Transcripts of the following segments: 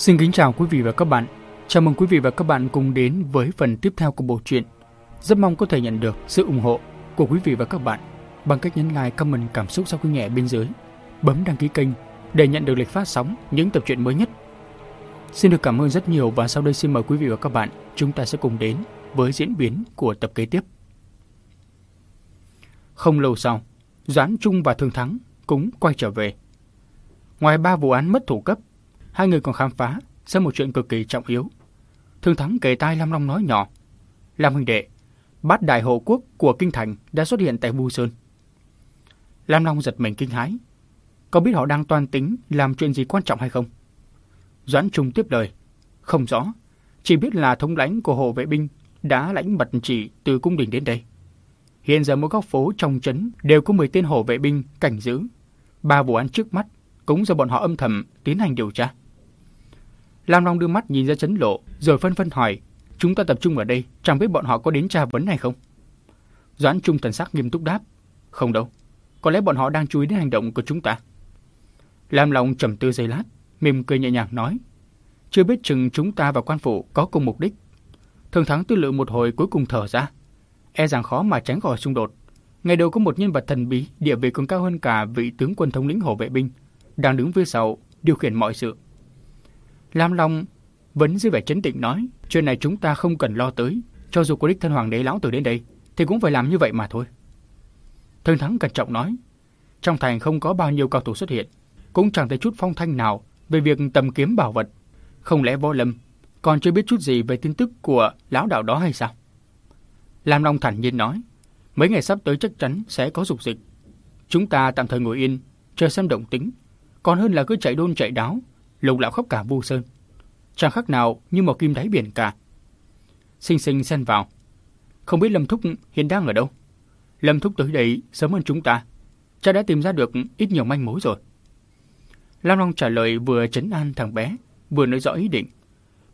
Xin kính chào quý vị và các bạn. Chào mừng quý vị và các bạn cùng đến với phần tiếp theo của bộ truyện. Rất mong có thể nhận được sự ủng hộ của quý vị và các bạn bằng cách nhấn like, comment cảm xúc sau khi nghe bên dưới, bấm đăng ký kênh để nhận được lịch phát sóng những tập truyện mới nhất. Xin được cảm ơn rất nhiều và sau đây xin mời quý vị và các bạn chúng ta sẽ cùng đến với diễn biến của tập kế tiếp. Không lâu sau, Doãn Trung và Thương Thắng cũng quay trở về. Ngoài ba vụ án mất thủ cấp, hai người còn khám phá ra một chuyện cực kỳ trọng yếu. Thương Thắng kề tai Lam Long nói nhỏ. Lam huynh đệ, bát đại hộ quốc của Kinh Thành đã xuất hiện tại Bu Sơn. Lam Long giật mình kinh hãi. Có biết họ đang toan tính làm chuyện gì quan trọng hay không? Doãn Trung tiếp lời. Không rõ. Chỉ biết là thống lãnh của hộ vệ binh đã lãnh mật chỉ từ cung đình đến đây. Hiện giờ mỗi góc phố trong trấn đều có 10 tên hộ vệ binh cảnh giữ. Ba vụ án trước mắt cũng do bọn họ âm thầm tiến hành điều tra. Lam Long đưa mắt nhìn ra chấn lộ, rồi phân phân hỏi, chúng ta tập trung ở đây, chẳng biết bọn họ có đến tra vấn này không? Doãn Trung thần sắc nghiêm túc đáp, không đâu, có lẽ bọn họ đang chú ý đến hành động của chúng ta. Lam Long trầm tư giây lát, mỉm cười nhẹ nhàng nói, chưa biết chừng chúng ta và quan phủ có cùng mục đích. Thường thắng tư lự một hồi cuối cùng thở ra, e rằng khó mà tránh khỏi xung đột. Ngày đầu có một nhân vật thần bí, địa vị còn cao hơn cả vị tướng quân thống lĩnh hộ vệ binh, đang đứng phía sau, điều khiển mọi sự. Lam Long vẫn giữ vẻ chấn định nói, chuyện này chúng ta không cần lo tới, cho dù có đích thân hoàng đế lão tử đến đây, thì cũng phải làm như vậy mà thôi. Thân Thắng cẩn trọng nói, trong thành không có bao nhiêu cao thủ xuất hiện, cũng chẳng thấy chút phong thanh nào về việc tầm kiếm bảo vật. Không lẽ võ lâm còn chưa biết chút gì về tin tức của lão đạo đó hay sao? Lam Long thản nhiên nói, mấy ngày sắp tới chắc chắn sẽ có dục dịch. Chúng ta tạm thời ngồi yên, chờ xem động tính, còn hơn là cứ chạy đôn chạy đáo, lục lạo khắp cả vu sơn. Chẳng khác nào như một kim đáy biển cả. Sinh sinh xen vào. Không biết Lâm Thúc hiện đang ở đâu? Lâm Thúc tới đây sớm hơn chúng ta. Cha đã tìm ra được ít nhiều manh mối rồi. Lam Long trả lời vừa chấn an thằng bé, vừa nói rõ ý định.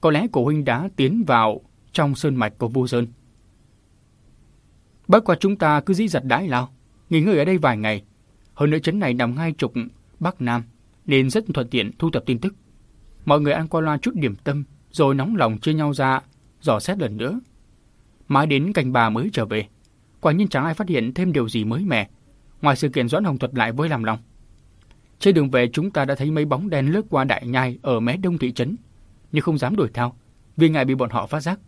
Có lẽ cổ huynh đã tiến vào trong sơn mạch của Vu Sơn. Bất qua chúng ta cứ dĩ giật đái lao, nghỉ ngơi ở đây vài ngày. Hơn nữa chấn này nằm ngay trục Bắc Nam, nên rất thuận tiện thu thập tin tức. Mọi người ăn qua loa chút điểm tâm, rồi nóng lòng chia nhau ra, dò xét lần nữa. Mãi đến canh bà mới trở về, quả nhiên chẳng ai phát hiện thêm điều gì mới mẻ, ngoài sự kiện Doãn Hồng thuật lại với làm lòng. Trên đường về chúng ta đã thấy mấy bóng đen lướt qua đại nhai ở mé đông thị trấn, nhưng không dám đuổi theo, vì ngại bị bọn họ phát giác.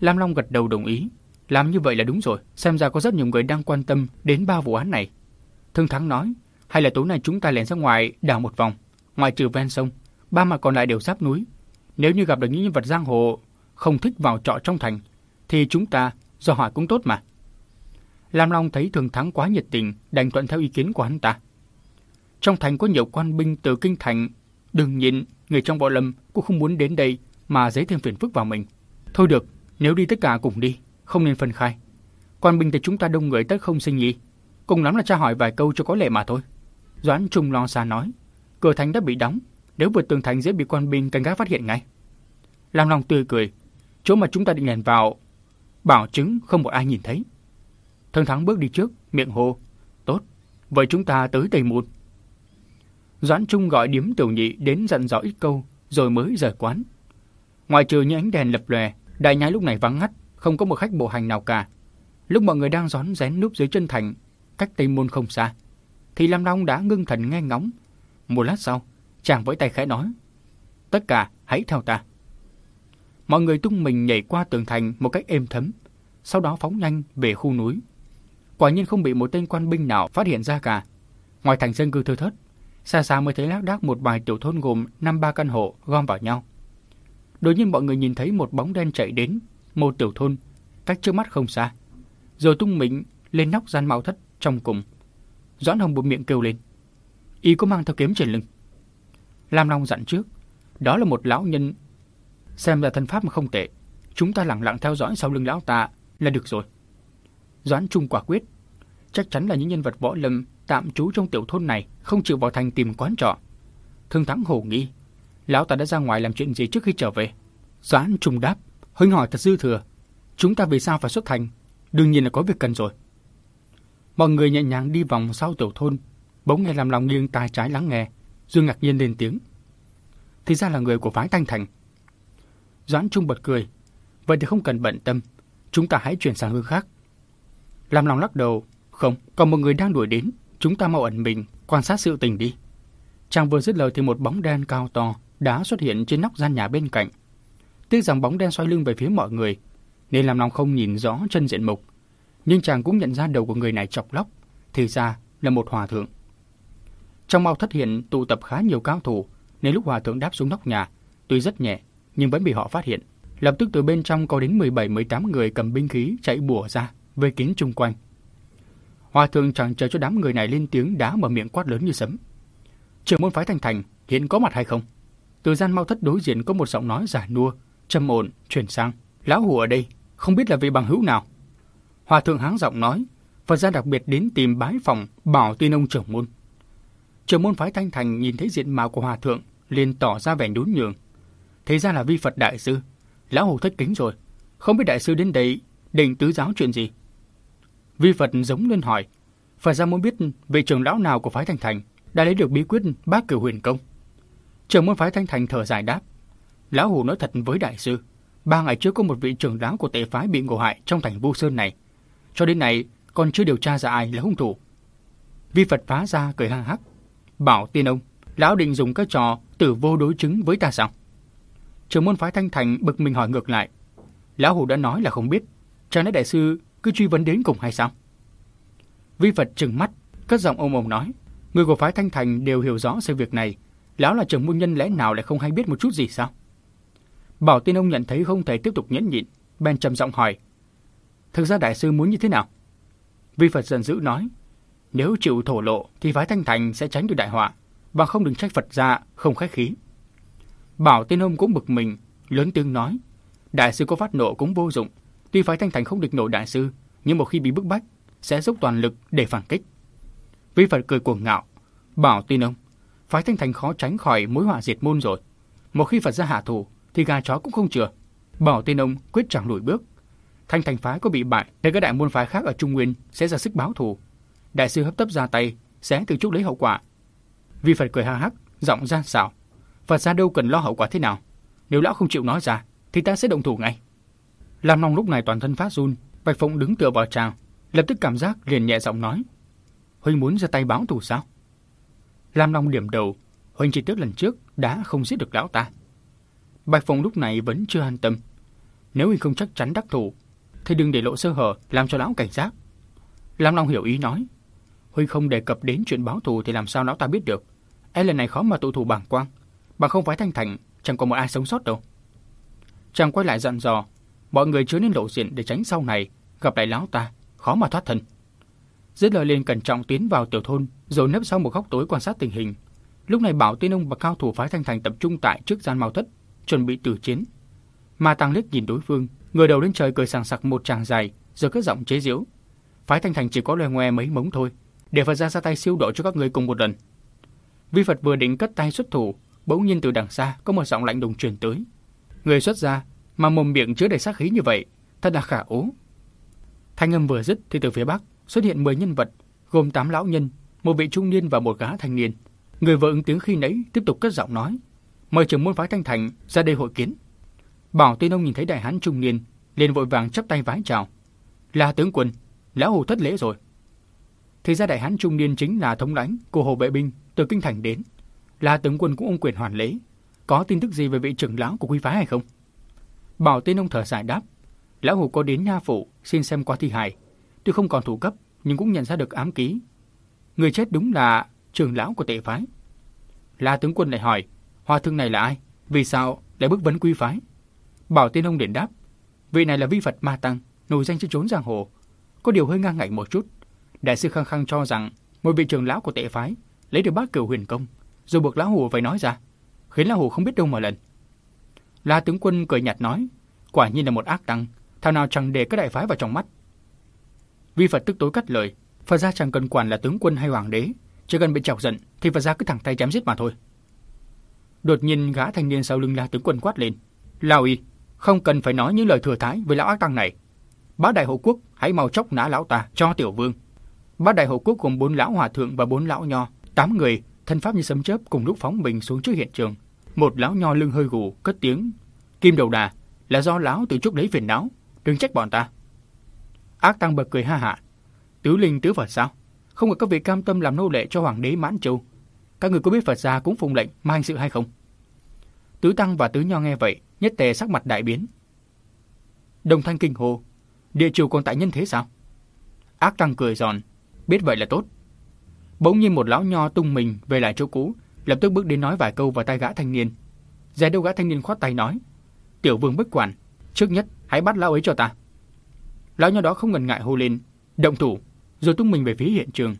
Lam Long gật đầu đồng ý, làm như vậy là đúng rồi, xem ra có rất nhiều người đang quan tâm đến ba vụ án này. Thương Thắng nói, hay là tối nay chúng ta lẻn ra ngoài đảo một vòng, ngoài trừ ven sông, ba mặt còn lại đều giáp núi. Nếu như gặp được những nhân vật giang hồ không thích vào trọ trong thành, thì chúng ta do hỏi cũng tốt mà. Lam Long thấy Thường Thắng quá nhiệt tình, đành thuận theo ý kiến của hắn ta. Trong thành có nhiều quan binh từ kinh thành, đừng nhịn, người trong võ lâm cũng không muốn đến đây mà dấy thêm phiền phức vào mình. Thôi được, nếu đi tất cả cùng đi, không nên phân khai. Quan binh thì chúng ta đông người tất không sinh nhị, cùng lắm là tra hỏi vài câu cho có lệ mà thôi. Doãn Trung lo xa nói, cửa thành đã bị đóng, nếu vượt tường thành dễ bị quan binh canh gác phát hiện ngay. Lam Long tươi cười, chỗ mà chúng ta định lèn vào, bảo chứng không một ai nhìn thấy. Thân thắng bước đi trước, miệng hô, tốt, vậy chúng ta tới Tây Môn. Doãn Trung gọi điếm tiểu nhị đến dặn dò ít câu, rồi mới rời quán. Ngoài trừ những ánh đèn lập lòe, đại nhai lúc này vắng ngắt, không có một khách bộ hành nào cả. Lúc mọi người đang rón rén núp dưới chân thành, cách Tây Môn không xa, thì Lam Long đã ngưng thần nghe ngóng. Một lát sau, chàng với tay khẽ nói, tất cả hãy theo ta. Mọi người tung mình nhảy qua tường thành một cách êm thấm, sau đó phóng nhanh về khu núi. Quả nhiên không bị một tên quan binh nào phát hiện ra cả. Ngoài thành dân cư thưa thớt, xa xa mới thấy lác đác một vài tiểu thôn gồm năm ba căn hộ gom vào nhau. Đột nhiên mọi người nhìn thấy một bóng đen chạy đến, một tiểu thôn, cách trước mắt không xa. Rồi tung mình lên nóc gian mạo thất trong cùng. Doãn Hồng buộc miệng kêu lên. Y có mang theo kiếm trên lưng. Lam Long dặn trước. Đó là một lão nhân. Xem ra thân pháp mà không tệ. Chúng ta lặng lặng theo dõi sau lưng lão ta là được rồi. Doãn Trung quả quyết. Chắc chắn là những nhân vật võ lâm tạm trú trong tiểu thôn này không chịu vào thành tìm quán trọ. Thương Thắng hồ nghi. Lão ta đã ra ngoài làm chuyện gì trước khi trở về? Doãn Trung đáp. Huynh hỏi thật dư thừa. Chúng ta vì sao phải xuất thành? Đương nhiên là có việc cần rồi. Mọi người nhẹ nhàng đi vòng sau tiểu thôn, bỗng nghe làm lòng nghiêng tai trái lắng nghe, Dương ngạc nhiên lên tiếng. thì ra là người của phái Thanh Thành. Doãn Trung bật cười. Vậy thì không cần bận tâm, chúng ta hãy chuyển sang hướng khác. Làm lòng lắc đầu, không, còn một người đang đuổi đến, chúng ta mau ẩn mình, quan sát sự tình đi. Chàng vừa dứt lời thì một bóng đen cao to đã xuất hiện trên nóc gian nhà bên cạnh. Tiếc rằng bóng đen xoay lưng về phía mọi người, nên làm lòng không nhìn rõ chân diện mục. Nhưng chàng cũng nhận ra đầu của người này chọc lóc, thì ra là một hòa thượng. Trong mau thất hiện tụ tập khá nhiều cao thủ, nên lúc hòa thượng đáp xuống nóc nhà, tuy rất nhẹ, nhưng vẫn bị họ phát hiện. Lập tức từ bên trong có đến 17-18 người cầm binh khí chạy bùa ra, vây kín chung quanh. Hòa thượng chẳng chờ cho đám người này lên tiếng đá mở miệng quát lớn như sấm. Trưởng môn phái Thành Thành hiện có mặt hay không? Từ gian mau thất đối diện có một giọng nói giả nua, trầm ổn, chuyển sang. Lão hủ ở đây, không biết là vị bằng hữu nào. Hòa thượng háng giọng nói, Phật gia đặc biệt đến tìm bái phòng bảo tin ông trưởng môn. Trưởng môn phái Thanh Thành nhìn thấy diện mạo của hòa thượng, liền tỏ ra vẻ nhún nhường. Thế ra là vi Phật đại sư, lão hồ thất kính rồi, không biết đại sư đến đây định tứ giáo chuyện gì. Vi Phật giống lên hỏi, Phật gia muốn biết vị trưởng lão nào của phái Thanh Thành đã lấy được bí quyết bác cửu huyền công. Trưởng môn phái Thanh Thành thở dài đáp, lão hồ nói thật với đại sư, ba ngày trước có một vị trưởng lão của tệ phái bị ngộ hại trong thành Vu Sơn này. Cho đến nay còn chưa điều tra ra ai là hung thủ. Vi Phật phá ra cười hăng hắc, bảo tiên ông, lão định dùng các trò tử vô đối chứng với ta sao? Trưởng môn phái Thanh Thành bực mình hỏi ngược lại, lão hủ đã nói là không biết, chẳng lẽ đại sư cứ truy vấn đến cùng hay sao? Vi Phật trừng mắt, cất giọng ôm ôm nói, người của phái Thanh Thành đều hiểu rõ sự việc này, lão là trưởng môn nhân lẽ nào lại không hay biết một chút gì sao? Bảo tiên ông nhận thấy không thể tiếp tục nhẫn nhịn, bèn trầm giọng hỏi, thực ra đại sư muốn như thế nào? Vi Phật giận dữ nói, nếu chịu thổ lộ thì phái Thanh Thành sẽ tránh được đại họa, và không đừng trách Phật ra không khách khí. Bảo tiên ông cũng bực mình, lớn tiếng nói, đại sư có phát nộ cũng vô dụng, tuy phái Thanh Thành không địch nổi đại sư, nhưng một khi bị bức bách, sẽ dốc toàn lực để phản kích. Vi Phật cười cuồng ngạo, bảo tiên ông, phái Thanh Thành khó tránh khỏi mối họa diệt môn rồi. Một khi Phật ra hạ thủ, thì gà chó cũng không chừa. Bảo tiên ông quyết chẳng lùi bước, Thanh thành phái có bị bại, thì các đại môn phái khác ở Trung Nguyên sẽ ra sức báo thù. Đại sư hấp tấp ra tay, sẽ từ chút lấy hậu quả. Vi Phật cười ha hắc, giọng gian xảo. Phật gia đâu cần lo hậu quả thế nào. Nếu lão không chịu nói ra, thì ta sẽ động thủ ngay. Lam Long lúc này toàn thân phát run, Bạch Phụng đứng tựa vào tràng, lập tức cảm giác liền nhẹ giọng nói. Huynh muốn ra tay báo thù sao? Lam Long điểm đầu, Huynh chỉ tiếc lần trước đã không giết được lão ta. Bạch Phụng lúc này vẫn chưa an tâm. Nếu Huynh không chắc chắn đắc thủ, thì đừng để lộ sơ hở làm cho lão cảnh giác. Lam Long hiểu ý nói, Huy không đề cập đến chuyện báo thù thì làm sao lão ta biết được. E lần này khó mà tụ thủ bảng quang, bằng không phải thanh thành, chẳng có một ai sống sót đâu. Chàng quay lại dặn dò, mọi người chưa nên lộ diện để tránh sau này gặp lại lão ta, khó mà thoát thân. Dứt lời lên cẩn trọng tiến vào tiểu thôn, rồi nấp sau một góc tối quan sát tình hình. Lúc này Bảo Tiên Ông và cao thủ phái Thanh Thành tập trung tại trước gian mao thất, chuẩn bị tử chiến. Ma Tăng liếc nhìn đối phương, Người đầu lên trời cười sảng sặc một tràng dài, rồi cất giọng chế giễu. Phái Thanh Thành chỉ có loè ngoe mấy mống thôi, để Phật ra ra tay siêu độ cho các người cùng một lần. Vi Phật vừa định cất tay xuất thủ, bỗng nhiên từ đằng xa có một giọng lạnh đùng truyền tới. Người xuất ra mà mồm miệng chứa đầy sát khí như vậy, thật là khả ố. Thanh âm vừa dứt thì từ phía bắc xuất hiện 10 nhân vật, gồm 8 lão nhân, một vị trung niên và một gã thanh niên. Người vợ ứng tiếng khi nãy tiếp tục cất giọng nói: "Mời trưởng môn phái Thanh Thành ra đây hội kiến." Bảo Tiên Ông nhìn thấy đại hán trung niên, liền vội vàng chắp tay vái chào. Là tướng quân, lão hồ thất lễ rồi. Thì ra đại hán trung niên chính là thống lãnh của hồ vệ binh từ kinh thành đến. Là tướng quân cũng ông quyền hoàn lễ. Có tin tức gì về vị trưởng lão của quý phái hay không? Bảo Tiên Ông thở dài đáp. Lão hồ có đến nha phủ xin xem qua thi hài. Tuy không còn thủ cấp nhưng cũng nhận ra được ám ký. Người chết đúng là trưởng lão của tệ phái. La tướng quân lại hỏi, hòa thương này là ai? Vì sao lại bức vấn quý phái? Bảo Tiên Ông liền đáp, vị này là vi Phật Ma Tăng, nổi danh trên trốn giang hồ. Có điều hơi ngang ngạnh một chút. Đại sư khăng khăng cho rằng một vị trưởng lão của tệ phái lấy được bát cửu huyền công, rồi buộc lão hồ phải nói ra, khiến lão hồ không biết đâu mà lần. La tướng quân cười nhạt nói, quả nhiên là một ác tăng, thao nào chẳng để các đại phái vào trong mắt. Vi Phật tức tối cắt lời, Phật gia chẳng cần quản là tướng quân hay hoàng đế, chỉ cần bị chọc giận thì Phật gia cứ thẳng tay chém giết mà thôi. Đột nhiên gã thanh niên sau lưng La tướng quân quát lên, lao y, không cần phải nói những lời thừa thái với lão ác tăng này. Bá đại hộ quốc hãy mau chốc nã lão ta cho tiểu vương. Bá đại hộ quốc gồm bốn lão hòa thượng và bốn lão nho, tám người thân pháp như sấm chớp cùng lúc phóng mình xuống trước hiện trường, Một lão nho lưng hơi gù cất tiếng, "Kim đầu đà, là do lão tự chuốc lấy phiền não, đừng trách bọn ta." Ác tăng bật cười ha hả. "Tứ linh tứ Phật sao? Không có các vị cam tâm làm nô lệ cho hoàng đế Mãn Châu, các người có biết Phật gia cũng phụng lệnh mà hành sự hay không?" Tứ tăng và tứ nho nghe vậy, nhất tề sắc mặt đại biến. Đồng thanh kinh hồ, địa chủ còn tại nhân thế sao? Ác tăng cười giòn, biết vậy là tốt. Bỗng nhiên một lão nho tung mình về lại chỗ cũ, lập tức bước đến nói vài câu vào tai gã thanh niên. Giải đâu gã thanh niên khoát tay nói, tiểu vương bất quản, trước nhất hãy bắt lão ấy cho ta. Lão nho đó không ngần ngại hô lên, động thủ, rồi tung mình về phía hiện trường.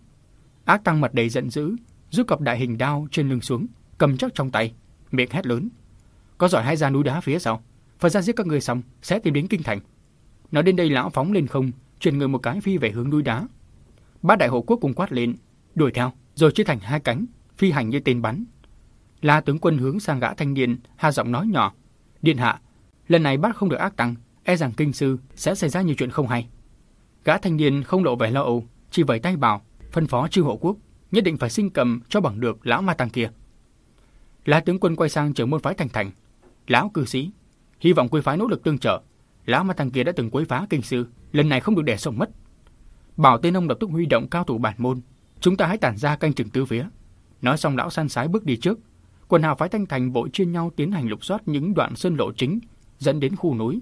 Ác tăng mặt đầy giận dữ, rút cặp đại hình đao trên lưng xuống, cầm chắc trong tay, miệng hét lớn. Có giỏi hai ra núi đá phía sau, Phật ra giết các người xong sẽ tìm đến kinh thành. Nói đến đây lão phóng lên không, chuyển người một cái phi về hướng núi đá. Bát đại hộ quốc cùng quát lên, đuổi theo, rồi chia thành hai cánh, phi hành như tên bắn. La tướng quân hướng sang gã thanh niên, hạ giọng nói nhỏ, điện hạ, lần này bắt không được ác tăng, e rằng kinh sư sẽ xảy ra nhiều chuyện không hay. Gã thanh niên không lộ vẻ lo âu, chỉ vẫy tay bảo, phân phó chư hộ quốc nhất định phải sinh cầm cho bằng được lão ma tăng kia. La tướng quân quay sang trưởng môn phái thành thành, lão cư sĩ, hy vọng quý phái nỗ lực tương trợ. Lão ma tăng kia đã từng quấy phá kinh sư, lần này không được để sống mất. Bảo tên ông lập tức huy động cao thủ bản môn, chúng ta hãy tản ra canh chừng tứ phía. Nói xong lão san sái bước đi trước, quần hào phái thanh thành bộ chia nhau tiến hành lục soát những đoạn sơn lộ chính dẫn đến khu núi.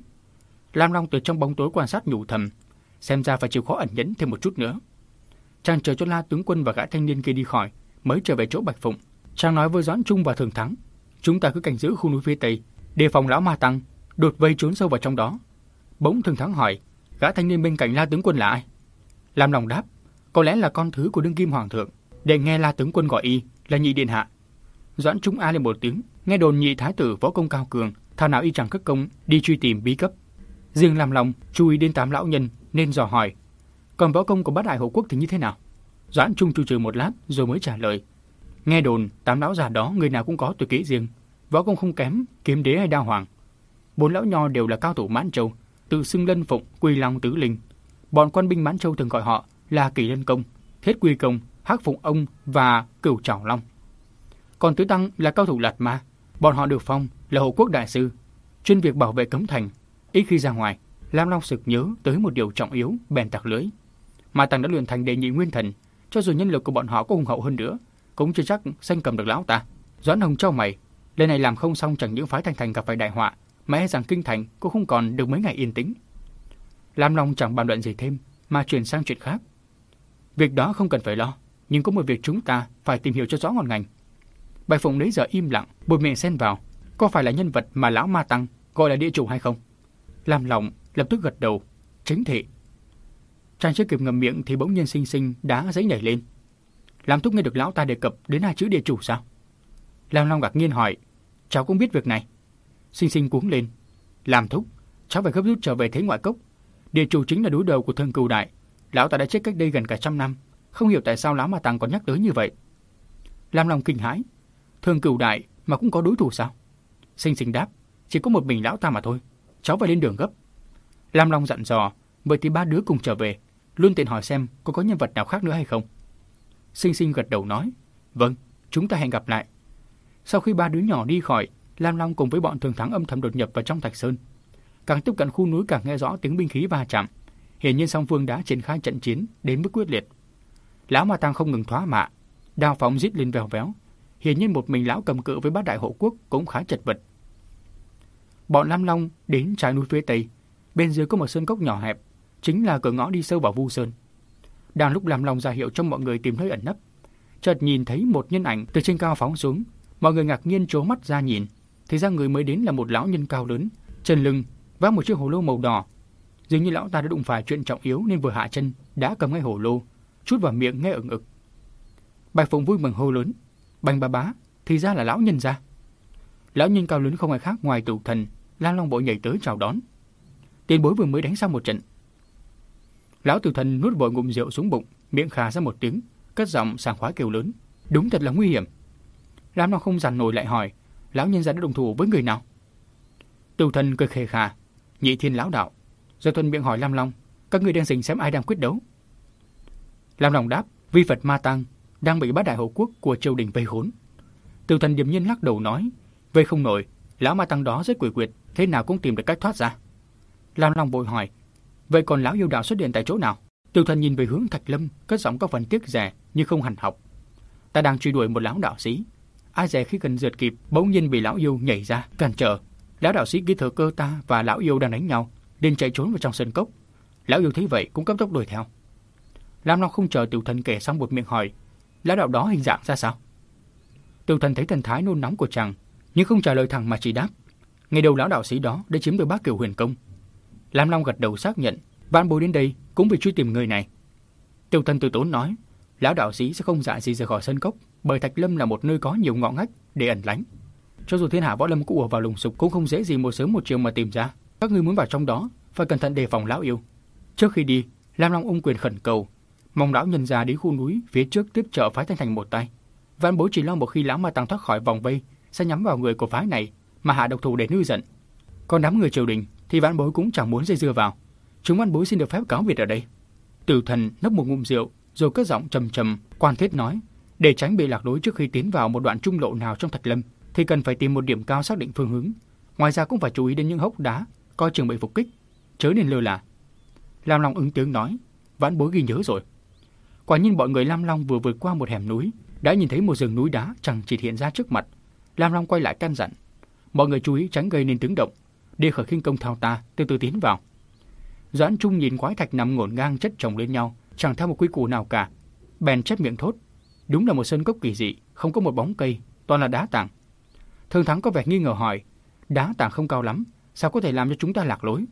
Lam Long từ trong bóng tối quan sát nhủ thầm, xem ra phải chịu khó ẩn nhẫn thêm một chút nữa. Chàng chờ cho La tướng quân và gã thanh niên kia đi khỏi, mới trở về chỗ Bạch Phụng. Chàng nói với Doãn Trung và Thường Thắng, chúng ta cứ cảnh giữ khu núi phía tây, đề phòng lão ma tăng đột vây trốn sâu vào trong đó. Bỗng Thường Thắng hỏi, gã thanh niên bên cạnh La tướng quân là ai? Lam Long đáp, có lẽ là con thứ của đương kim hoàng thượng, để nghe La tướng quân gọi y là nhị điện hạ. Doãn Trung a lên một tiếng, nghe đồn nhị thái tử võ công cao cường, thảo nào y chẳng cất công đi truy tìm bí cấp. Riêng làm lòng chú ý đến tám lão nhân nên dò hỏi, còn võ công của bát đại hộ quốc thì như thế nào? Doãn Trung chủ trừ một lát rồi mới trả lời. Nghe đồn tám lão già đó người nào cũng có tuyệt kỹ riêng, võ công không kém kiếm đế hay đao hoàng. Bốn lão nho đều là cao thủ mãn châu, tự xưng lân phụng, quy long tứ linh. Bọn quan binh mãn châu thường gọi họ là kỳ lân công, thiết quy công, hắc phụng ông và cửu trảo long. Còn tứ tăng là cao thủ lạt ma, bọn họ được phong là hộ quốc đại sư, chuyên việc bảo vệ cấm thành. Ít khi ra ngoài, Lam Long sực nhớ tới một điều trọng yếu, bèn tạc lưới. Mà tăng đã luyện thành đệ nhị nguyên thần, cho dù nhân lực của bọn họ có hùng hậu hơn nữa, cũng chưa chắc sanh cầm được lão ta. Doãn Hồng trao mày, lần này làm không xong chẳng những phái thành thành gặp phải đại họa, mà e rằng kinh thành cũng không còn được mấy ngày yên tĩnh. Lam Long chẳng bàn luận gì thêm, mà chuyển sang chuyện khác. Việc đó không cần phải lo, nhưng có một việc chúng ta phải tìm hiểu cho rõ ngọn ngành. Bạch Phụng lấy giờ im lặng, buột miệng xen vào, có phải là nhân vật mà lão ma tăng gọi là địa chủ hay không? Lam Long lập tức gật đầu, chính thị. Trang chưa kịp ngậm miệng thì bỗng nhiên sinh sinh đá giấy nhảy lên. Lam Thúc nghe được lão ta đề cập đến hai chữ địa chủ sao? Lam Long ngạc nhiên hỏi, cháu cũng biết việc này. Sinh sinh cuống lên. Làm thúc, cháu phải gấp rút trở về thế ngoại cốc. Địa chủ chính là đối đầu của thân cừu đại. Lão ta đã chết cách đây gần cả trăm năm. Không hiểu tại sao lão mà tăng còn nhắc tới như vậy. làm lòng kinh hãi. Thương cừu đại mà cũng có đối thủ sao? Sinh sinh đáp, chỉ có một mình lão ta mà thôi. Cháu phải lên đường gấp. Lam Long dặn dò, vậy thì ba đứa cùng trở về. Luôn tiện hỏi xem có có nhân vật nào khác nữa hay không. Sinh sinh gật đầu nói, vâng, chúng ta hẹn gặp lại. Sau khi ba đứa nhỏ đi khỏi, Lam Long cùng với bọn thường thắng âm thầm đột nhập vào trong Thạch Sơn. Càng tiếp cận khu núi càng nghe rõ tiếng binh khí va chạm. Hiển nhiên song phương đã triển khai trận chiến đến mức quyết liệt. Lão Ma Tăng không ngừng thoá mạ, đao phóng rít lên vèo véo. Hiển nhiên một mình lão cầm cự với bát đại hộ quốc cũng khá chật vật. Bọn Lam Long đến trái núi phía tây, bên dưới có một sơn cốc nhỏ hẹp, chính là cửa ngõ đi sâu vào Vu Sơn. Đang lúc Lam Long ra hiệu cho mọi người tìm nơi ẩn nấp, chợt nhìn thấy một nhân ảnh từ trên cao phóng xuống, mọi người ngạc nhiên trố mắt ra nhìn thì ra người mới đến là một lão nhân cao lớn, chân lưng vác một chiếc hồ lô màu đỏ. Dường như lão ta đã đụng phải chuyện trọng yếu nên vừa hạ chân đã cầm ngay hồ lô, chút vào miệng nghe ửng ực. Bạch Phụng vui mừng hô lớn, "Bành bà bá, thì ra là lão nhân gia." Lão nhân cao lớn không ai khác ngoài tụ thần, Lan Long bộ nhảy tới chào đón. Tiền bối vừa mới đánh xong một trận. Lão tử thần nuốt vội ngụm rượu xuống bụng, miệng khà ra một tiếng, cất giọng sảng khoái kêu lớn, "Đúng thật là nguy hiểm." Lam Long không dằn nổi lại hỏi, lão nhân gia đã đồng thủ với người nào? Tiêu thần cười khề khà, nhị thiên lão đạo. Rồi tuân miệng hỏi Lam Long, các ngươi đang dình xem ai đang quyết đấu. Lam Long đáp, vi Phật Ma Tăng đang bị bát đại hộ quốc của triều đình vây khốn. Tiêu thần điềm nhiên lắc đầu nói, vây không nổi, lão ma tăng đó rất quỷ quyệt, thế nào cũng tìm được cách thoát ra. Lam Long bội hỏi, vậy còn lão yêu đạo xuất hiện tại chỗ nào? Tiêu thần nhìn về hướng Thạch Lâm, cất giọng có phần tiếc rẻ nhưng không hành học. Ta đang truy đuổi một lão đạo sĩ. Ai dè khi gần rượt kịp, bỗng nhiên bị lão yêu nhảy ra, cản trở. Lão đạo sĩ ghi thừa cơ ta và lão yêu đang đánh nhau, nên chạy trốn vào trong sân cốc. Lão yêu thấy vậy cũng cấp tốc đuổi theo. Lam Long không chờ Tiểu Thần kể xong một miệng hỏi, lão đạo đó hình dạng ra sao? Tiểu Thần thấy thần thái nôn nóng của chàng, nhưng không trả lời thẳng mà chỉ đáp, ngày đầu lão đạo sĩ đó đã chiếm được bác kiều huyền công. Lam Long gật đầu xác nhận, vạn bối đến đây cũng vì truy tìm người này. Tiểu Thần từ tốn nói, lão đạo sĩ sẽ không dại gì rời khỏi sân cốc, bởi Thạch Lâm là một nơi có nhiều ngõ ngách để ẩn lánh. Cho dù thiên hạ võ lâm cụ vào lùng sục cũng không dễ gì một sớm một chiều mà tìm ra. Các ngươi muốn vào trong đó, phải cẩn thận đề phòng lão yêu. Trước khi đi, Lam Long ung quyền khẩn cầu, mong lão nhân già đến khu núi phía trước tiếp trợ phái Thanh Thành một tay. văn bối chỉ lo một khi lão ma tăng thoát khỏi vòng vây sẽ nhắm vào người của phái này mà hạ độc thủ để nư giận. Còn đám người triều đình thì văn bối cũng chẳng muốn dây dưa vào. Chúng văn bối xin được phép cáo biệt ở đây. Tử thần nấp một ngụm rượu rồi cất giọng trầm trầm quan thiết nói để tránh bị lạc lối trước khi tiến vào một đoạn trung lộ nào trong thạch lâm thì cần phải tìm một điểm cao xác định phương hướng. Ngoài ra cũng phải chú ý đến những hốc đá coi chừng bị phục kích, chớ nên lơ là. Lam Long ứng tiếng nói, vãn bối ghi nhớ rồi. Quả nhiên bọn người Lam Long vừa vượt qua một hẻm núi, đã nhìn thấy một rừng núi đá chẳng chỉ hiện ra trước mặt. Lam Long quay lại căn dặn, mọi người chú ý tránh gây nên tiếng động, đi khởi khinh công thao ta từ từ tiến vào. Doãn Trung nhìn quái thạch nằm ngổn ngang chất chồng lên nhau, chẳng theo một quy củ nào cả, bèn chép miệng thốt, đúng là một sân cốc kỳ dị, không có một bóng cây, toàn là đá tảng. Thương Thắng có vẻ nghi ngờ hỏi, đá tảng không cao lắm, sao có thể làm cho chúng ta lạc lối?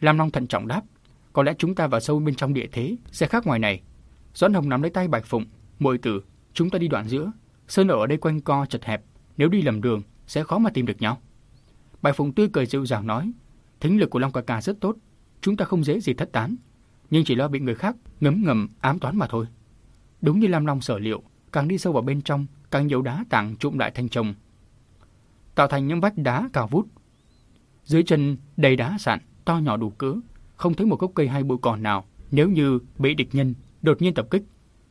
Lam Long thận trọng đáp, có lẽ chúng ta vào sâu bên trong địa thế sẽ khác ngoài này. Doãn Hồng nắm lấy tay Bạch Phụng, muội tử, chúng ta đi đoạn giữa. Sơn ở đây quanh co chật hẹp, nếu đi lầm đường sẽ khó mà tìm được nhau. Bạch Phụng tươi cười dịu dàng nói, thính lực của Long ca ca rất tốt, chúng ta không dễ gì thất tán, nhưng chỉ lo bị người khác ngấm ngầm ám toán mà thôi. Đúng như Lam Long sở liệu, càng đi sâu vào bên trong, càng nhiều đá tảng trụm lại thành chồng, tạo thành những vách đá cao vút. Dưới chân đầy đá sạn, to nhỏ đủ cỡ, không thấy một gốc cây hay bụi cỏ nào. Nếu như bị địch nhân đột nhiên tập kích,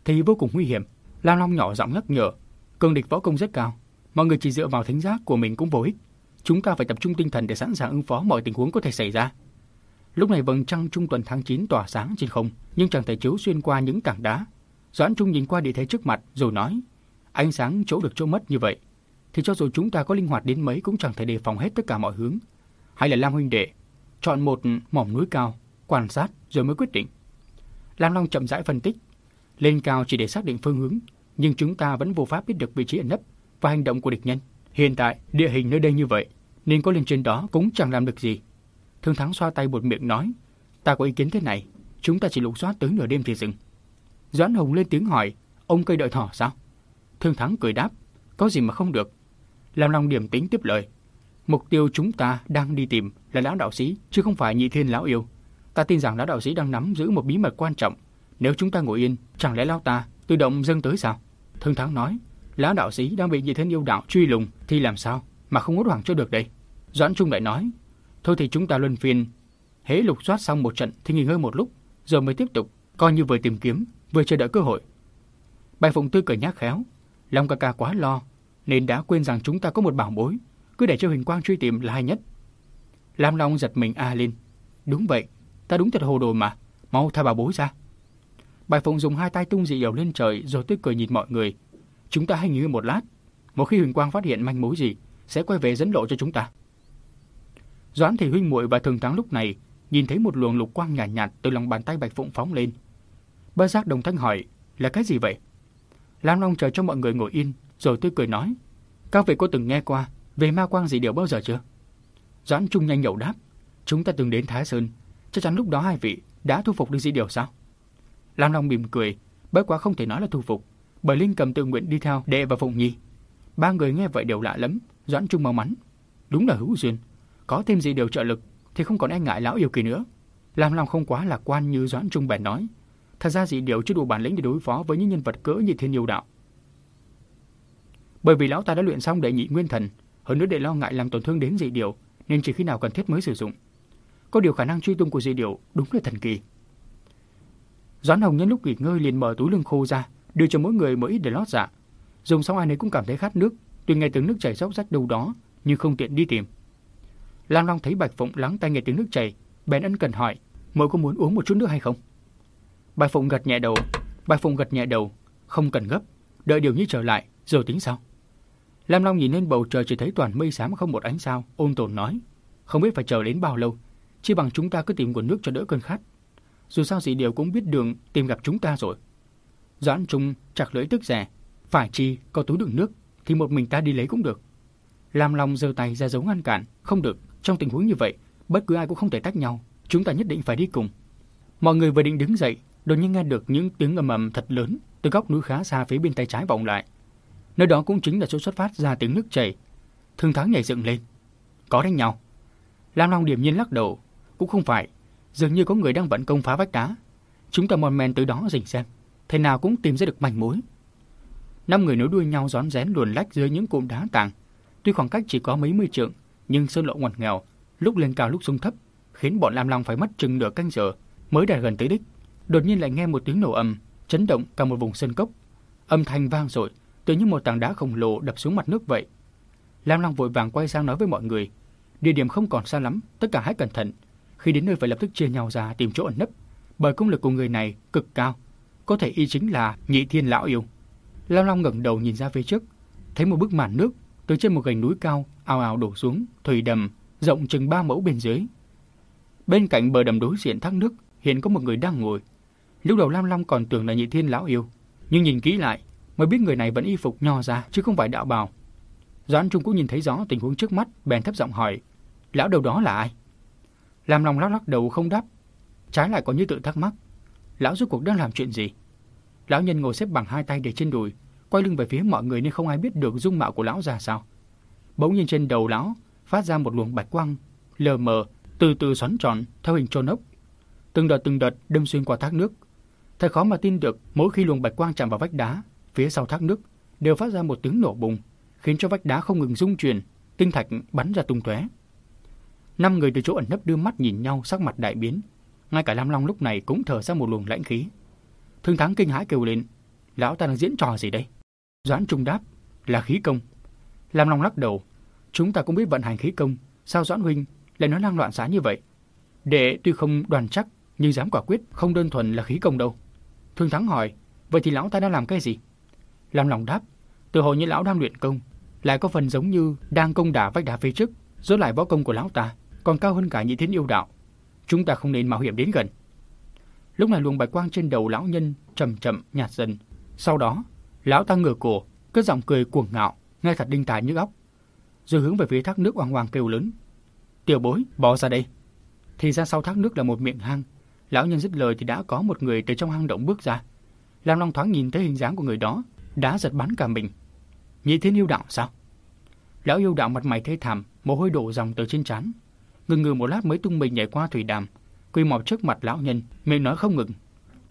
thì vô cùng nguy hiểm. Lam Long nhỏ giọng nhắc nhở, cường địch võ công rất cao, mọi người chỉ dựa vào thính giác của mình cũng vô ích. Chúng ta phải tập trung tinh thần để sẵn sàng ứng phó mọi tình huống có thể xảy ra. Lúc này vầng trăng trung tuần tháng 9 tỏa sáng trên không, nhưng chẳng thể chiếu xuyên qua những tảng đá. Doãn Trung nhìn qua địa thế trước mặt rồi nói, ánh sáng chỗ được chỗ mất như vậy, thì cho dù chúng ta có linh hoạt đến mấy cũng chẳng thể đề phòng hết tất cả mọi hướng. Hay là Lam huynh đệ, chọn một mỏm núi cao, quan sát rồi mới quyết định. Lam Long chậm rãi phân tích, lên cao chỉ để xác định phương hướng, nhưng chúng ta vẫn vô pháp biết được vị trí ẩn nấp và hành động của địch nhân. Hiện tại, địa hình nơi đây như vậy, nên có lên trên đó cũng chẳng làm được gì. Thương Thắng xoa tay một miệng nói, ta có ý kiến thế này, chúng ta chỉ lục soát tới nửa đêm thì dừng. Doãn Hồng lên tiếng hỏi, ông cây đợi thỏ sao? Thương Thắng cười đáp, có gì mà không được. làm lòng điểm tính tiếp lời, mục tiêu chúng ta đang đi tìm là lão đạo sĩ, chứ không phải nhị thiên lão yêu. Ta tin rằng lão đạo sĩ đang nắm giữ một bí mật quan trọng. Nếu chúng ta ngồi yên, chẳng lẽ lão ta tự động dâng tới sao? Thương Thắng nói, lão đạo sĩ đang bị nhị thiên yêu đạo truy lùng thì làm sao mà không hốt hoảng cho được đây? Doãn Trung lại nói, thôi thì chúng ta luân phiên hễ lục soát xong một trận thì nghỉ ngơi một lúc, rồi mới tiếp tục, coi như vừa tìm kiếm, vừa chờ đợi cơ hội. Bài Phụng Tư cười nhác khéo, Long ca ca quá lo, nên đã quên rằng chúng ta có một bảo bối, cứ để cho Huỳnh Quang truy tìm là hay nhất. Lam Long giật mình a lên, đúng vậy, ta đúng thật hồ đồ mà, mau tha bảo bối ra. Bài Phụng dùng hai tay tung dị dầu lên trời rồi tươi cười nhìn mọi người. Chúng ta hãy nghỉ một lát, một khi Huỳnh Quang phát hiện manh mối gì, sẽ quay về dẫn lộ cho chúng ta. Doãn Thị huynh muội và Thường Thắng lúc này nhìn thấy một luồng lục quang nhàn nhạt, nhạt từ lòng bàn tay Bạch Phụng phóng lên bất giác đồng thanh hỏi, là cái gì vậy? Lam Long chờ cho mọi người ngồi yên, rồi tươi cười nói, các vị có từng nghe qua về ma quang dị điều bao giờ chưa? Doãn Trung nhanh nhậu đáp, chúng ta từng đến Thái Sơn, chắc chắn lúc đó hai vị đã thu phục được dị điều sao? Lam Long mỉm cười, bất quá không thể nói là thu phục, bởi Linh cầm tự nguyện đi theo đệ và Phụng Nhi. Ba người nghe vậy đều lạ lắm, Doãn Trung mau mắn. Đúng là hữu duyên, có thêm gì điều trợ lực thì không còn e ngại lão yêu kỳ nữa. Lam Long không quá lạc quan như Doãn Trung bèn nói. Thật ra dị điều chưa đủ bản lĩnh để đối phó với những nhân vật cỡ như thiên nhiều đạo. Bởi vì lão ta đã luyện xong đệ nhị nguyên thần, hơn nữa để lo ngại làm tổn thương đến dị điều, nên chỉ khi nào cần thiết mới sử dụng. Có điều khả năng truy tung của dị điều đúng là thần kỳ. Doãn Hồng nhân lúc nghỉ ngơi liền mở túi lưng khô ra, đưa cho mỗi người một ít để lót dạ. Dùng xong ai nấy cũng cảm thấy khát nước, tuy nghe tiếng nước chảy róc rách đâu đó, nhưng không tiện đi tìm. Lam Long thấy Bạch Phụng lắng tai nghe tiếng nước chảy, bèn ân cần hỏi, mỗi có muốn uống một chút nước hay không?" Bà Phụng gật nhẹ đầu, bà Phụng gật nhẹ đầu, không cần gấp, đợi điều như trở lại rồi tính sau. Lam Long nhìn lên bầu trời chỉ thấy toàn mây xám không một ánh sao, ôn tồn nói, không biết phải chờ đến bao lâu, chỉ bằng chúng ta cứ tìm nguồn nước cho đỡ cơn khát. Dù sao gì đều cũng biết đường tìm gặp chúng ta rồi. Doãn Trung chặt lưỡi tức rẻ, phải chi có túi đựng nước thì một mình ta đi lấy cũng được. Lam Long giơ tay ra dấu ngăn cản, không được, trong tình huống như vậy, bất cứ ai cũng không thể tách nhau, chúng ta nhất định phải đi cùng. Mọi người vừa định đứng dậy, đột nhiên nghe được những tiếng ầm ầm thật lớn từ góc núi khá xa phía bên tay trái vọng lại. Nơi đó cũng chính là chỗ xuất phát ra tiếng nước chảy. Thương Thắng nhảy dựng lên. Có đánh nhau. Lam Long điềm nhiên lắc đầu. Cũng không phải. Dường như có người đang vận công phá vách đá. Chúng ta mòn men từ đó rình xem. Thế nào cũng tìm ra được manh mối. Năm người nối đuôi nhau rón rén luồn lách dưới những cụm đá tàng. Tuy khoảng cách chỉ có mấy mươi trượng, nhưng sơn lộ ngoằn nghèo, lúc lên cao lúc xuống thấp, khiến bọn Lam Long phải mất chừng nửa canh giờ mới đạt gần tới đích. Đột nhiên lại nghe một tiếng nổ ầm, chấn động cả một vùng sơn cốc. Âm thanh vang dội, tự như một tảng đá khổng lồ đập xuống mặt nước vậy. Lam Long vội vàng quay sang nói với mọi người, địa điểm không còn xa lắm, tất cả hãy cẩn thận. Khi đến nơi phải lập tức chia nhau ra tìm chỗ ẩn nấp, bởi công lực của người này cực cao, có thể y chính là Nhị Thiên lão yêu. Lam Long ngẩng đầu nhìn ra phía trước, thấy một bức màn nước từ trên một gành núi cao ào ào đổ xuống, thủy đầm rộng chừng ba mẫu bên dưới. Bên cạnh bờ đầm đối diện thác nước, hiện có một người đang ngồi. Lúc đầu Lam Long còn tưởng là Nhị Thiên lão yêu, nhưng nhìn kỹ lại, mới biết người này vẫn y phục nho ra chứ không phải đạo bào. Doãn Trung cũng nhìn thấy rõ tình huống trước mắt, bèn thấp giọng hỏi, lão đầu đó là ai? Lam Long lắc lắc đầu không đáp, trái lại có như tự thắc mắc, lão rốt cuộc đang làm chuyện gì? Lão nhân ngồi xếp bằng hai tay để trên đùi, quay lưng về phía mọi người nên không ai biết được dung mạo của lão ra sao. Bỗng nhiên trên đầu lão phát ra một luồng bạch quang lờ mờ, từ từ xoắn tròn theo hình tròn ốc. Từng đợt từng đợt đâm xuyên qua thác nước. Thật khó mà tin được, mỗi khi luồng bạch quang chạm vào vách đá, phía sau thác nước đều phát ra một tiếng nổ bùng, khiến cho vách đá không ngừng rung chuyển, tinh thạch bắn ra tung tóe. Năm người từ chỗ ẩn nấp đưa mắt nhìn nhau, sắc mặt đại biến. Ngay cả Lam Long lúc này cũng thở ra một luồng lãnh khí. Thương Thắng kinh hãi kêu lên, lão ta đang diễn trò gì đây? Doãn Trung đáp, là khí công. Lam Long lắc đầu, chúng ta cũng biết vận hành khí công, sao Doãn huynh lại nói năng loạn xá như vậy? Đệ tuy không đoàn chắc, nhưng dám quả quyết không đơn thuần là khí công đâu. Thương Thắng hỏi, vậy thì lão ta đang làm cái gì? Lam Long đáp, từ hồi như lão đang luyện công, lại có phần giống như đang công đả vách đá phía trước, rốt lại võ công của lão ta còn cao hơn cả nhị thiên yêu đạo. Chúng ta không nên mạo hiểm đến gần. Lúc này luồng bạch quang trên đầu lão nhân chậm chậm nhạt dần. Sau đó, lão ta ngửa cổ, cất giọng cười cuồng ngạo, nghe thật đinh tài như óc. Rồi hướng về phía thác nước oang oang kêu lớn. Tiểu bối, bỏ ra đây. Thì ra sau thác nước là một miệng hang. Lão nhân dứt lời thì đã có một người từ trong hang động bước ra. Lam Long thoáng nhìn thấy hình dáng của người đó, đã giật bắn cả mình. Nhị thiên yêu đạo sao? Lão yêu đạo mặt mày thê thảm, mồ hôi đổ dòng từ trên trán. Ngừng ngừ một lát mới tung mình nhảy qua thủy đàm, quỳ mọp trước mặt lão nhân, miệng nói không ngừng.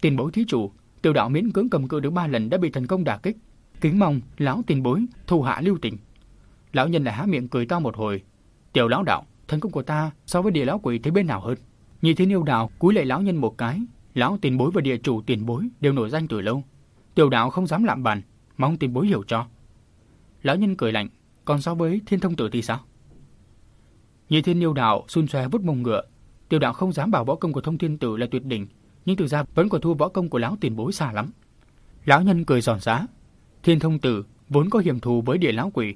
Tiền bối thí chủ, tiểu đạo miễn cưỡng cầm cự được ba lần đã bị thành công đả kích. Kính mong lão tiền bối thu hạ lưu tình. Lão nhân lại há miệng cười to một hồi. Tiểu lão đạo, thân công của ta so với địa lão quỷ thế bên nào hơn? Nhìn thấy yêu đạo cúi lạy lão nhân một cái. Lão tiền bối và địa chủ tiền bối đều nổi danh từ lâu. Tiểu đạo không dám lạm bàn, mong tiền bối hiểu cho. Lão nhân cười lạnh, còn so với thiên thông tử thì sao? Nhị thiên yêu đạo xun xoe vút mông ngựa, Tiểu đạo không dám bảo võ công của thông thiên tử là tuyệt đỉnh, nhưng thực ra vẫn còn thua võ công của lão tiền bối xa lắm. Lão nhân cười giòn giá, thiên thông tử vốn có hiểm thù với địa lão quỷ,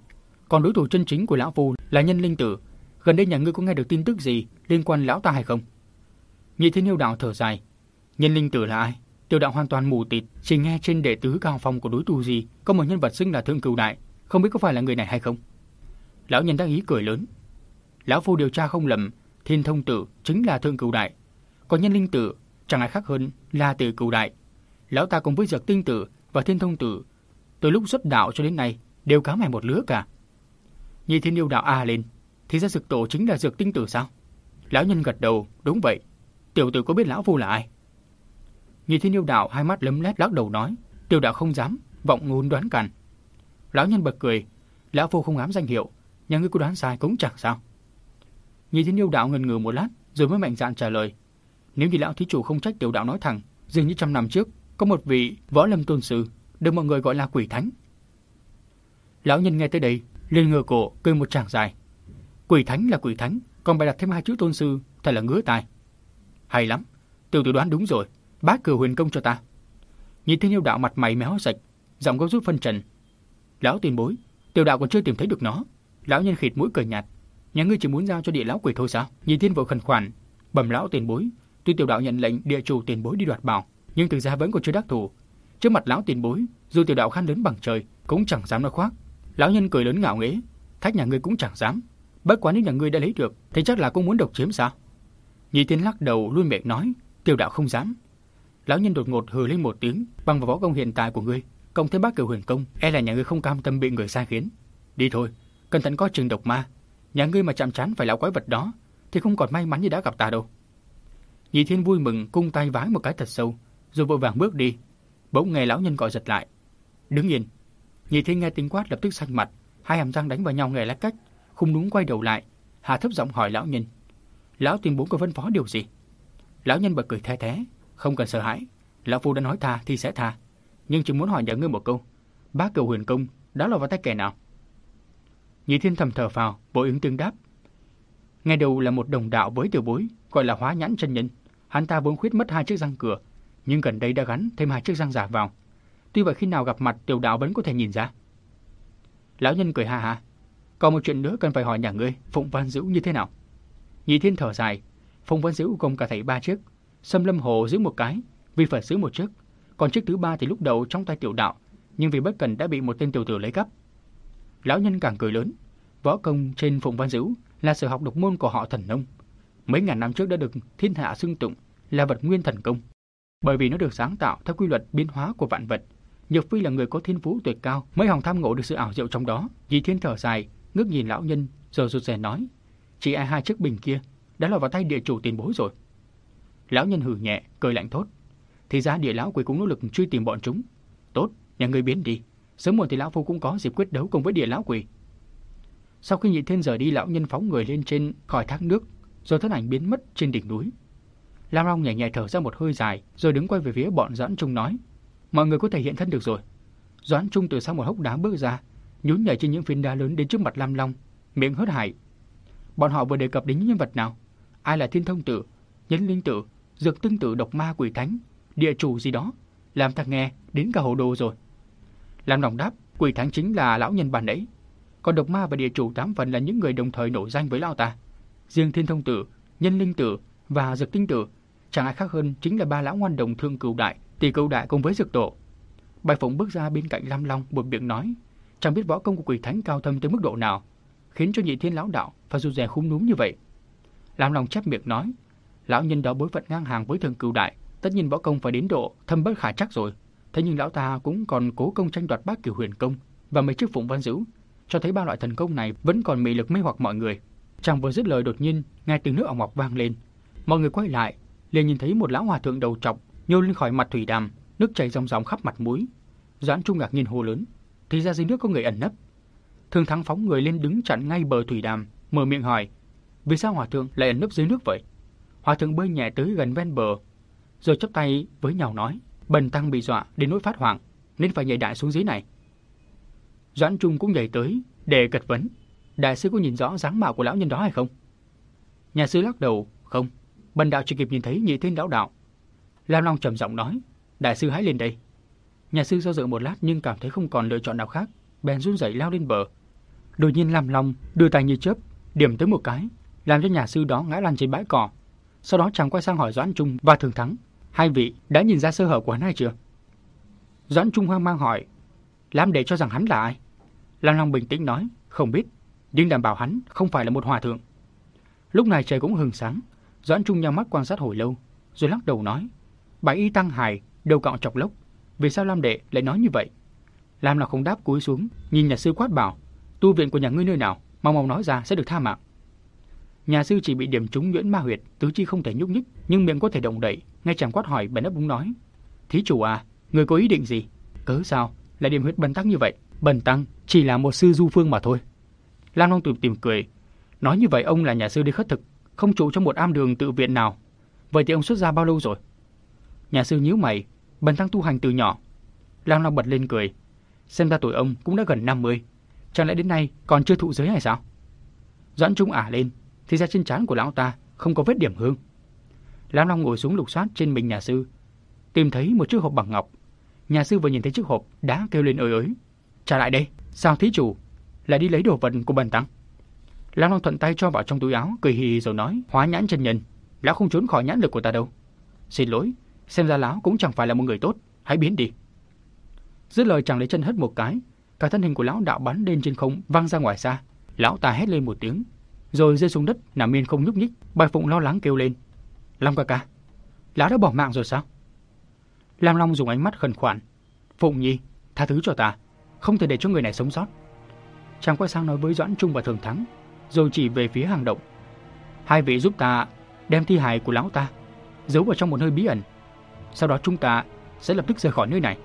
còn đối thủ chân chính của lão phu là nhân linh tử. Gần đây nhà ngươi có nghe được tin tức gì liên quan lão ta hay không? Nhị thiên yêu đạo thở dài, nhân linh tử là ai? Tiểu đạo hoàn toàn mù tịt, chỉ nghe trên đệ tứ cao phong của đối thủ gì có một nhân vật xưng là thượng cửu đại, không biết có phải là người này hay không. Lão nhân đắc ý cười lớn. Lão phu điều tra không lầm, Thiên thông tử chính là thượng cửu đại, còn nhân linh tử chẳng ai khác hơn là tử cửu đại. Lão ta cùng với dược tinh tử và thiên thông tử từ lúc xuất đạo cho đến nay đều cá mày một lứa cả. nhị thiên yêu đạo a lên, thì ra dược tổ chính là dược tinh tử sao? Lão nhân gật đầu, đúng vậy. Tiểu tử có biết lão phu là ai? Nghi thiên yêu đạo hai mắt lấm lét lắc đầu nói, tiểu đạo không dám, vọng ngôn đoán cằn. Lão nhân bật cười, lão phu không ám danh hiệu, nhà ngươi có đoán sai cũng chẳng sao. Nghi thiên yêu đạo ngần ngừ một lát, rồi mới mạnh dạn trả lời. Nếu như lão thí chủ không trách tiểu đạo nói thẳng, dường như trăm năm trước có một vị võ lâm tôn sư được mọi người gọi là quỷ thánh. Lão nhân nghe tới đây, liền ngửa cổ cười một tràng dài. Quỷ thánh là quỷ thánh, còn bài đặt thêm hai chữ tôn sư, thật là ngứa tai. Hay lắm, tiểu tử đoán đúng rồi, bác cử huyền công cho ta. Nhìn thiên yêu đạo mặt mày méo sạch, giọng gấp rút phân trần. Lão tiền bối, tiểu đạo còn chưa tìm thấy được nó. Lão nhân khịt mũi cười nhạt, nhà ngươi chỉ muốn giao cho địa lão quỷ thôi sao? Nhìn thiên vội khẩn khoản, bẩm lão tiền bối, tuy tiểu đạo nhận lệnh địa chủ tiền bối đi đoạt bảo, nhưng thực ra vẫn còn chưa đắc thủ. Trước mặt lão tiền bối, dù tiểu đạo khan lớn bằng trời, cũng chẳng dám nói khoác. Lão nhân cười lớn ngạo nghễ, thách nhà ngươi cũng chẳng dám. Bất quá nếu nhà ngươi đã lấy được, thì chắc là cũng muốn độc chiếm sao? Nhị tiên lắc đầu luôn miệng nói, Tiêu đạo không dám. Lão nhân đột ngột hừ lên một tiếng, bằng vào võ công hiện tại của ngươi, công thêm bác cửu huyền công, e là nhà ngươi không cam tâm bị người sai khiến. Đi thôi, cẩn thận có trường độc ma. Nhà ngươi mà chạm chán phải lão quái vật đó, thì không còn may mắn như đã gặp ta đâu. Nhị thiên vui mừng cung tay vái một cái thật sâu, rồi vội vàng bước đi. Bỗng nghe lão nhân gọi giật lại. Đứng yên. Nhị thiên nghe tiếng quát lập tức xanh mặt, hai hàm răng đánh vào nhau nghe lách cách, không đúng quay đầu lại, hạ thấp giọng hỏi lão nhân. Lão tuyên bố có phân phó điều gì? Lão nhân bật cười the thế, không cần sợ hãi. Lão phu đã nói tha thì sẽ tha. Nhưng chỉ muốn hỏi nhờ ngươi một câu. Bác cầu huyền công, đó là vào tay kẻ nào? Nhị thiên thầm thở phào, bộ ứng tương đáp. ngay đầu là một đồng đạo với tiểu bối, gọi là hóa nhãn chân nhân. Hắn ta vốn khuyết mất hai chiếc răng cửa, nhưng gần đây đã gắn thêm hai chiếc răng giả vào. Tuy vậy khi nào gặp mặt tiểu đạo vẫn có thể nhìn ra. Lão nhân cười ha ha. Còn một chuyện nữa cần phải hỏi nhà ngươi, Phụng Văn Dữ như thế nào? Nhị thiên thở dài, Phong Văn diễu gồm cả thầy ba chiếc, Sâm Lâm Hồ giữ một cái, vi phật giữ một chiếc, còn chiếc thứ ba thì lúc đầu trong tay tiểu đạo, nhưng vì bất cần đã bị một tên tiểu tử lấy cắp. Lão nhân càng cười lớn, võ công trên Phụng Văn diễu là sở học độc môn của họ thần nông. Mấy ngàn năm trước đã được thiên hạ xưng tụng là vật nguyên thần công. Bởi vì nó được sáng tạo theo quy luật biến hóa của vạn vật. Nhược Phi là người có thiên phú tuyệt cao, mấy hòng tham ngộ được sự ảo diệu trong đó. Dì Thiên thở dài, ngước nhìn lão nhân, rồi rụt rè nói: "Chỉ ai hai chiếc bình kia, đã lọt vào tay địa chủ tiền bối rồi." Lão nhân hừ nhẹ, cười lạnh thốt: "Thì ra địa lão quỷ cũng nỗ lực truy tìm bọn chúng. Tốt, nhà ngươi biến đi, sớm muộn thì lão phu cũng có dịp quyết đấu cùng với địa lão quỷ." Sau khi nhị thiên rời đi, lão nhân phóng người lên trên khỏi thác nước, rồi thân ảnh biến mất trên đỉnh núi. Lam Long nhẹ nhẹ thở ra một hơi dài, rồi đứng quay về phía bọn Doãn Trung nói: "Mọi người có thể hiện thân được rồi." Doãn Trung từ sau một hốc đá bước ra, nhún nhảy trên những phiến đá lớn đến trước mặt Lam Long, miệng hớt hải. Bọn họ vừa đề cập đến những nhân vật nào? Ai là Thiên Thông Tử, Nhân Linh Tử, Dược Tương Tử, Độc Ma Quỷ Thánh, địa chủ gì đó, làm thằng nghe đến cả hồ đồ rồi. làm lòng đáp, Quỷ Thánh chính là lão nhân bản ấy, còn độc ma và địa chủ tám phần là những người đồng thời nổi danh với lão ta. Riêng Thiên Thông Tử, Nhân Linh Tử và Dược Tinh Tử chẳng ai khác hơn chính là ba lão ngoan đồng thương cửu đại, tỷ cửu đại cùng với Dược Tổ. Bạch Phụng bước ra bên cạnh Lam Long buột miệng nói, chẳng biết võ công của quỷ thánh cao thâm tới mức độ nào, khiến cho nhị thiên lão đạo phải rụt rè khúm núm như vậy. Lam Long chép miệng nói, lão nhân đó bối phận ngang hàng với thần cửu đại, tất nhiên võ công phải đến độ thâm bất khả chắc rồi. Thế nhưng lão ta cũng còn cố công tranh đoạt bát cửu huyền công và mấy chiếc phụng văn dữ cho thấy ba loại thần công này vẫn còn mị lực mê hoặc mọi người. Chàng vừa dứt lời đột nhiên, nghe tiếng nước ỏng ngọc vang lên. Mọi người quay lại, liền nhìn thấy một lão hòa thượng đầu trọc nhô lên khỏi mặt thủy đàm, nước chảy ròng ròng khắp mặt mũi. Doãn Trung ngạc nhiên hô lớn, thì ra dưới nước có người ẩn nấp thường Thắng phóng người lên đứng chặn ngay bờ thủy đàm, mở miệng hỏi, vì sao hòa thượng lại ẩn nấp dưới nước vậy? Hòa thượng bơi nhẹ tới gần ven bờ, rồi chắp tay với nhau nói, bần tăng bị dọa đến nỗi phát hoảng, nên phải nhảy đại xuống dưới này. Doãn Trung cũng nhảy tới để gật vấn. Đại sư có nhìn rõ dáng mạo của lão nhân đó hay không? Nhà sư lắc đầu, không. Bần đạo chỉ kịp nhìn thấy nhị thiên lão đạo. Lam Long trầm giọng nói, đại sư hãy lên đây. Nhà sư do dự một lát nhưng cảm thấy không còn lựa chọn nào khác, bèn run rẩy lao lên bờ. Đột nhiên làm lòng, đưa tay như chớp, điểm tới một cái, làm cho nhà sư đó ngã lăn trên bãi cỏ. Sau đó chàng quay sang hỏi Doãn Trung và Thường Thắng, hai vị đã nhìn ra sơ hở của hắn hay chưa? Doãn Trung hoang mang hỏi, làm để cho rằng hắn là ai? Lam Long bình tĩnh nói, không biết, nhưng đảm bảo hắn không phải là một hòa thượng. Lúc này trời cũng hừng sáng, Doãn Trung nhắm mắt quan sát hồi lâu, rồi lắc đầu nói, Bảy y tăng hài, đầu cạo chọc lốc, vì sao Lam đệ lại nói như vậy? Lam là không đáp cúi xuống, nhìn nhà sư quát bảo, tu viện của nhà ngươi nơi nào, mau mau nói ra sẽ được tha mạng. Nhà sư chỉ bị điểm trúng nhuyễn ma huyệt, tứ chi không thể nhúc nhích, nhưng miệng có thể động đậy, ngay chàng quát hỏi bèn ấp úng nói, thí chủ à, người có ý định gì? Cớ sao lại điểm huyệt bần tăng như vậy? Bần tăng chỉ là một sư du phương mà thôi. Lam Long tủm tìm cười. Nói như vậy ông là nhà sư đi khất thực, không trụ trong một am đường tự viện nào. Vậy thì ông xuất gia bao lâu rồi? Nhà sư nhíu mày, bần tăng tu hành từ nhỏ. Lam Long bật lên cười. Xem ra tuổi ông cũng đã gần 50. Chẳng lẽ đến nay còn chưa thụ giới hay sao? Doãn Trung ả lên, thì ra trên trán của lão ta không có vết điểm hương. Lam Long ngồi xuống lục soát trên mình nhà sư, tìm thấy một chiếc hộp bằng ngọc. Nhà sư vừa nhìn thấy chiếc hộp đã kêu lên ơi ới. Trả lại đây, sao thí chủ lại đi lấy đồ vật của bần tăng? Lam Long thuận tay cho vào trong túi áo, cười hì rồi nói, hóa nhãn chân nhân, lão không trốn khỏi nhãn lực của ta đâu. Xin lỗi, xem ra lão cũng chẳng phải là một người tốt, hãy biến đi. Dứt lời chàng lấy chân hất một cái, cả thân hình của lão đạo bắn lên trên không văng ra ngoài xa. Lão ta hét lên một tiếng, rồi rơi xuống đất nằm yên không nhúc nhích. Bài Phụng lo lắng kêu lên, Long ca ca, lão đã bỏ mạng rồi sao? Lam Long dùng ánh mắt khẩn khoản, Phụng Nhi, tha thứ cho ta, không thể để cho người này sống sót. Chàng quay sang nói với Doãn Trung và Thường Thắng, rồi chỉ về phía hang động. Hai vị giúp ta đem thi hài của lão ta giấu vào trong một nơi bí ẩn. Sau đó chúng ta sẽ lập tức rời khỏi nơi này.